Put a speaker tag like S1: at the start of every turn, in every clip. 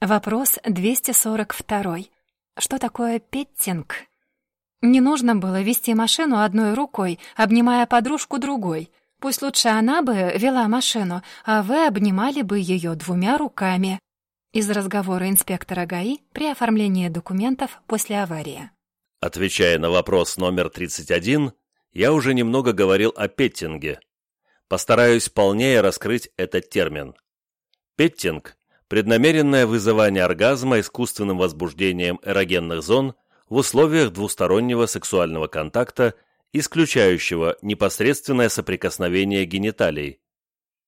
S1: Вопрос 242. Что такое петтинг? Не нужно было вести машину одной рукой, обнимая подружку другой. Пусть лучше она бы вела машину, а вы обнимали бы ее двумя руками. Из разговора инспектора ГАИ при оформлении документов после аварии.
S2: Отвечая на вопрос номер 31, я уже немного говорил о петтинге. Постараюсь полнее раскрыть этот термин. Петтинг – преднамеренное вызывание оргазма искусственным возбуждением эрогенных зон в условиях двустороннего сексуального контакта, исключающего непосредственное соприкосновение гениталий.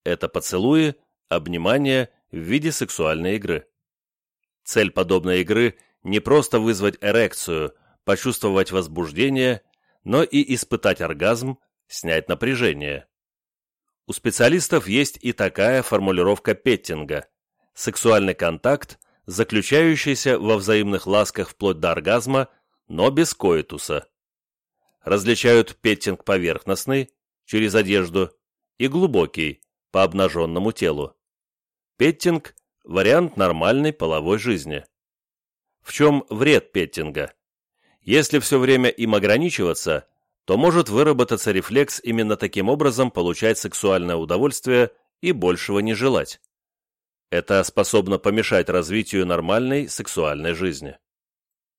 S2: Это поцелуи, обнимания в виде сексуальной игры. Цель подобной игры – не просто вызвать эрекцию, почувствовать возбуждение, но и испытать оргазм, снять напряжение. У специалистов есть и такая формулировка петтинга – сексуальный контакт, заключающийся во взаимных ласках вплоть до оргазма, но без коитуса. Различают петтинг поверхностный, через одежду, и глубокий, по обнаженному телу. Петтинг – вариант нормальной половой жизни. В чем вред петтинга? Если все время им ограничиваться, то может выработаться рефлекс именно таким образом получать сексуальное удовольствие и большего не желать. Это способно помешать развитию нормальной сексуальной жизни.